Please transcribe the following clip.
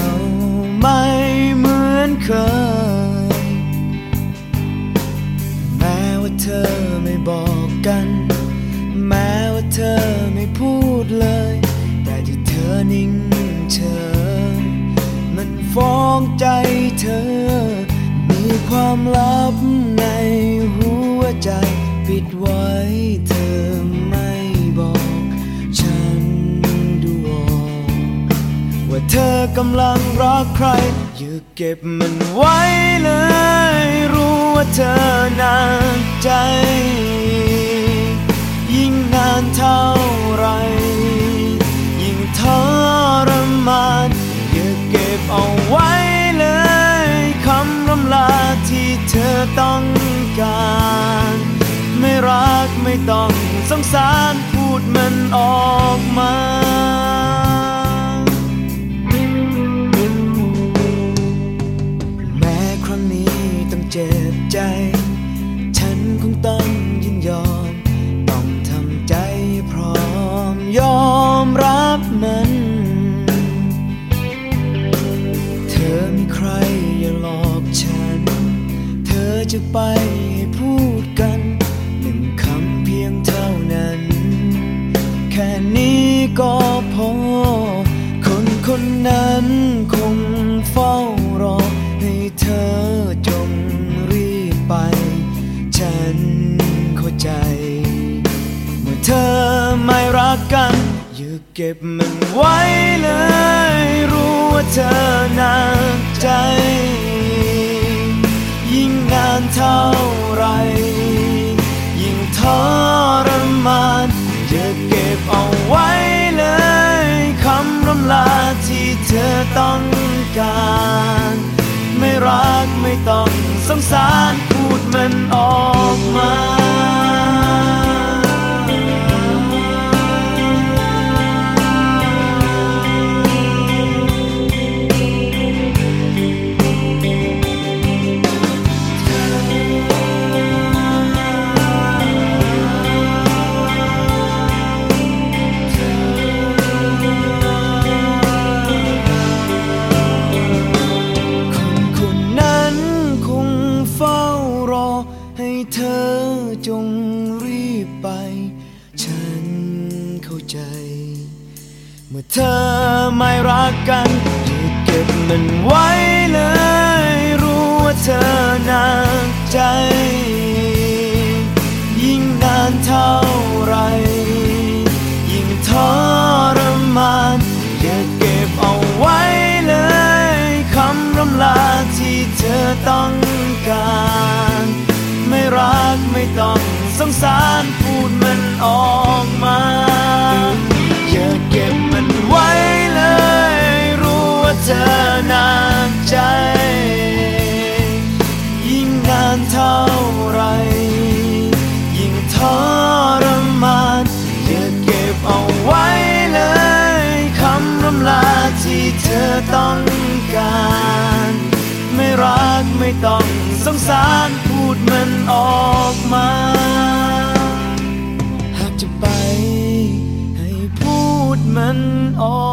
าไม่เหมือนเคย แม้ว่าเธอไม่บอกกัน แม้ว่าเธอไม่พูดเลย แต่ที่เธอนิ่งเฉยมันฟ้องใจเธอ มีความลับในหัวใจปิดไว้เธอ กำลังรักใคร อย่าเก็บมันไว้เลย รู้ว่าเธอนานใจ ยิ่งนานเท่าไร ยิ่งทรมานอย่าเก็บเอาไว้เลยคำรำลาที่เธอต้องการ ไม่รักไม่ต้องสงสารพูดมันออก บใจ ฉันคงต้องยินยอม ต้องทำใจพร้อมยอมรับมัน เธอมีใครอย่าหลอกฉัน เธอจะไปให้พูดกันหนึ่งคำเพียงเท่านั้น แค่นี้ก็พอ เข้าใจ เมื่อเธอไม่รักกัน อย่าเก็บมันไว้เลย รู้ว่าเธอหนานใจ ยิ่งนานเท่าไร ยิ่งทรมานอย่าเก็บเอาไว้เลยคำรำลาที่เธอต้องการ ไม่รักไม่ต้องสงสาร พูดมั เธอจงรีบไป ฉันเข้าใจ เมื่อเธอไม่รักกันอย่าเก็บมันไว้เลย รู้ว่าเธอนานใจ ยิ่งนานเท่าไร ยิ่งทรมานอย่าเก็บเอาไว้เลยคำรำลาที่เธอต้อง สารพูดมันออกมา อย่าเก็บมันไว้เลย รู้ว่าเธอนานใจ ยิ่งนานเท่าไร ยิ่งทรมานอย่าเก็บเอาไว้เลยคำรำลาที่เธอต้องการ ไม่รักไม่ต้องสงสารพูดมันออกมา หา